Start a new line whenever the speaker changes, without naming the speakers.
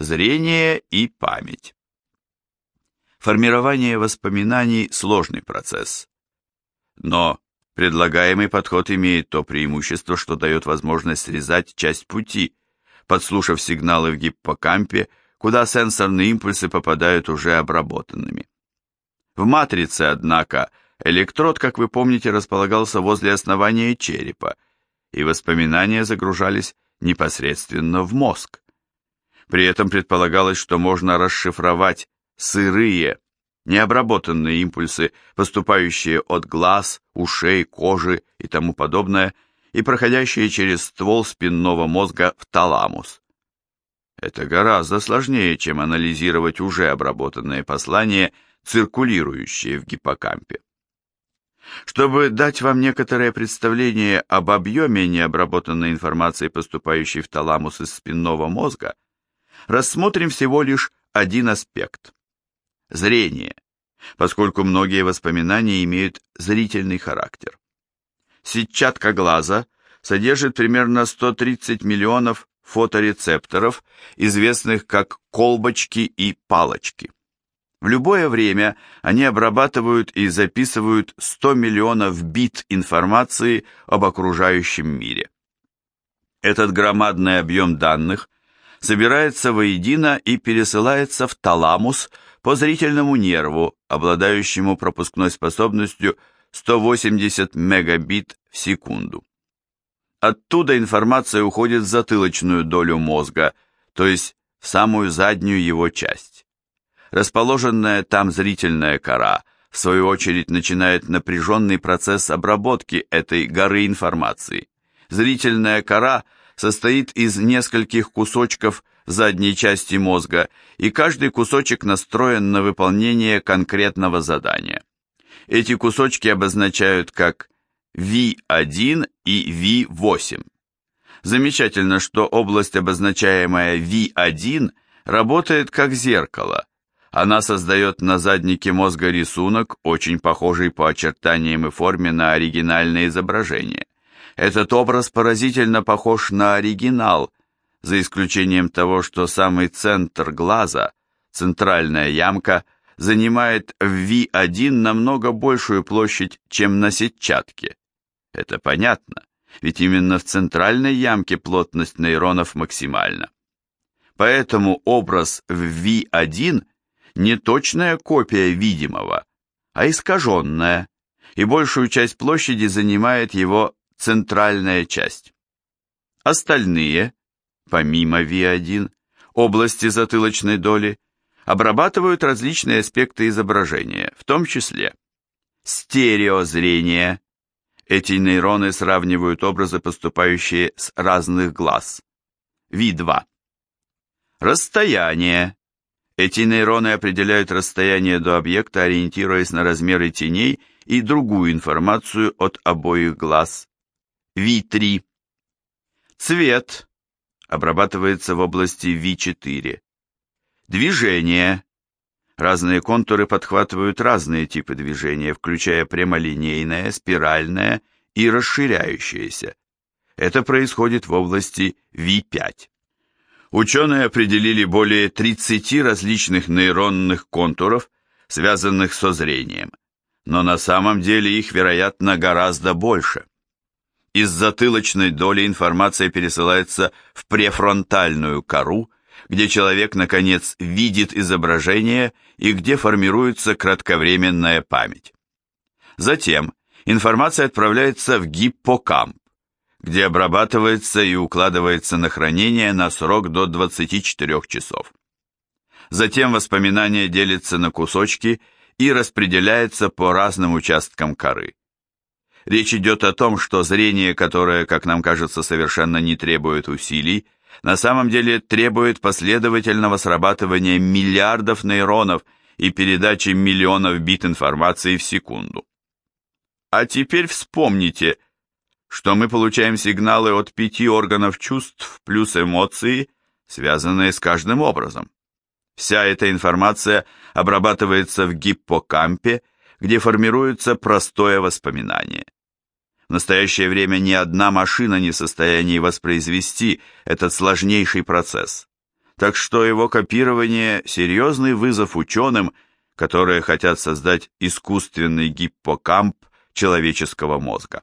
зрение и память. Формирование воспоминаний – сложный процесс. Но предлагаемый подход имеет то преимущество, что дает возможность срезать часть пути, подслушав сигналы в гиппокампе, куда сенсорные импульсы попадают уже обработанными. В матрице, однако, электрод, как вы помните, располагался возле основания черепа, и воспоминания загружались непосредственно в мозг. При этом предполагалось, что можно расшифровать сырые, необработанные импульсы, поступающие от глаз, ушей, кожи и тому подобное, и проходящие через ствол спинного мозга в таламус. Это гораздо сложнее, чем анализировать уже обработанные послания, циркулирующие в гиппокампе. Чтобы дать вам некоторое представление об объеме необработанной информации, поступающей в таламус из спинного мозга, рассмотрим всего лишь один аспект – зрение, поскольку многие воспоминания имеют зрительный характер. Сетчатка глаза содержит примерно 130 миллионов фоторецепторов, известных как колбочки и палочки. В любое время они обрабатывают и записывают 100 миллионов бит информации об окружающем мире. Этот громадный объем данных собирается воедино и пересылается в таламус по зрительному нерву, обладающему пропускной способностью 180 мегабит в секунду. Оттуда информация уходит в затылочную долю мозга, то есть в самую заднюю его часть. Расположенная там зрительная кора, в свою очередь, начинает напряженный процесс обработки этой горы информации. Зрительная кора состоит из нескольких кусочков задней части мозга, и каждый кусочек настроен на выполнение конкретного задания. Эти кусочки обозначают как V1 и V8. Замечательно, что область, обозначаемая V1, работает как зеркало, она создает на заднике мозга рисунок, очень похожий по очертаниям и форме на оригинальное изображение. Этот образ поразительно похож на оригинал, за исключением того, что самый центр глаза, центральная ямка, занимает в V1 намного большую площадь, чем на сетчатке. Это понятно, ведь именно в центральной ямке плотность нейронов максимальна. Поэтому образ в V1 не точная копия видимого, а искаженная, и большую часть площади занимает его центральная часть. Остальные, помимо V1, области затылочной доли, обрабатывают различные аспекты изображения, в том числе стереозрение. Эти нейроны сравнивают образы, поступающие с разных глаз. V2. Расстояние. Эти нейроны определяют расстояние до объекта, ориентируясь на размеры теней и другую информацию от обоих глаз. V3. Цвет обрабатывается в области V4. Движение. Разные контуры подхватывают разные типы движения, включая прямолинейное, спиральное и расширяющееся. Это происходит в области V5 ученые определили более 30 различных нейронных контуров, связанных со зрением, но на самом деле их, вероятно, гораздо больше. Из затылочной доли информация пересылается в префронтальную кору, где человек, наконец, видит изображение и где формируется кратковременная память. Затем информация отправляется в гиппокамп, где обрабатывается и укладывается на хранение на срок до 24 часов. Затем воспоминания делятся на кусочки и распределяются по разным участкам коры. Речь идет о том, что зрение, которое, как нам кажется, совершенно не требует усилий, на самом деле требует последовательного срабатывания миллиардов нейронов и передачи миллионов бит информации в секунду. А теперь вспомните – что мы получаем сигналы от пяти органов чувств плюс эмоции, связанные с каждым образом. Вся эта информация обрабатывается в гиппокампе, где формируется простое воспоминание. В настоящее время ни одна машина не в состоянии воспроизвести этот сложнейший процесс. так что его копирование – серьезный вызов ученым, которые хотят создать искусственный гиппокамп человеческого мозга.